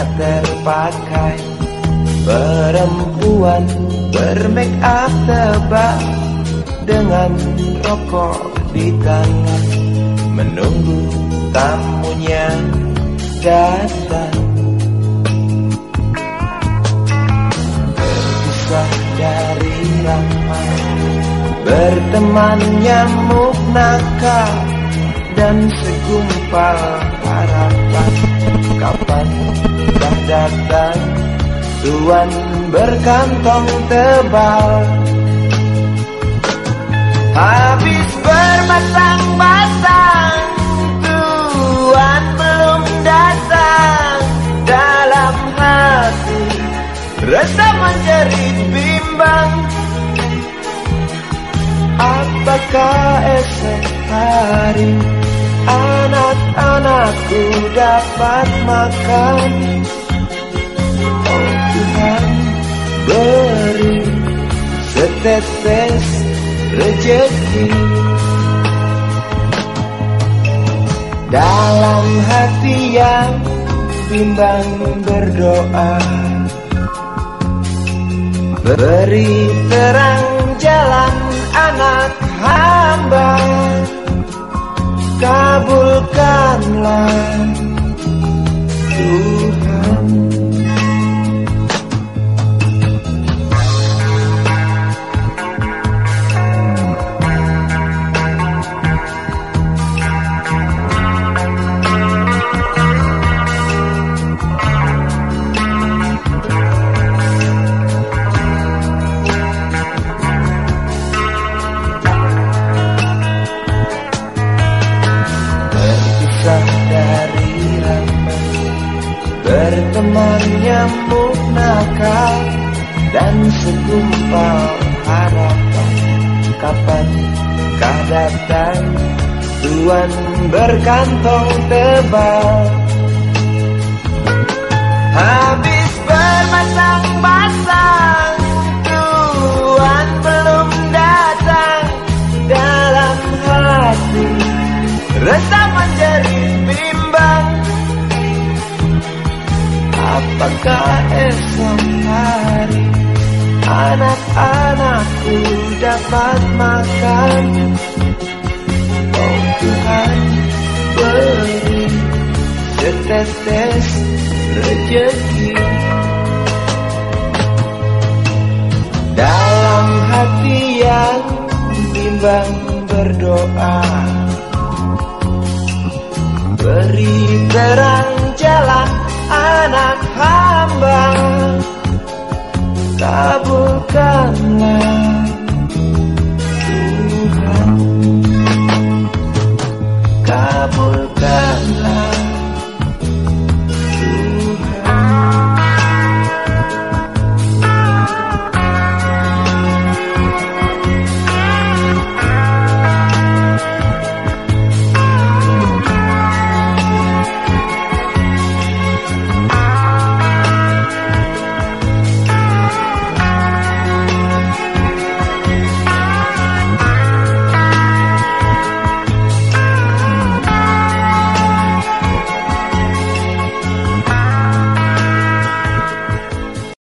tak terpakai. Perempuan bermake up tebal Dengan rokok di tangan. Menunggu tamunya datang. Terpisah dari ramai Berteman nyamuk nakal Dan segumpal harapan Kapan dah datang? Tuan berkantong tebal. Habis bermasang-masang Tuan belum datang. Dalam hati Rasa menjerit bimbang. Apakah esok hari Anak-anakku dapat makan. Oh Tuhan beri setetes rejeki. Dalam hati yang bimbang berdoa Beri terang jalan anak Kabulkanlah Tuhan Nakal Dan segumpal harapan. Kapan kah datang Tuan berkantong tebal? Habis bermasang-masang Tuan belum datang Dalam hati. Rasa Apakah esok hari Anak-anakku dapat makan? Oh Tuhan beri Setetes rejeki. Dalam hati yang bimbang berdoa Beri terang Kabulkanlah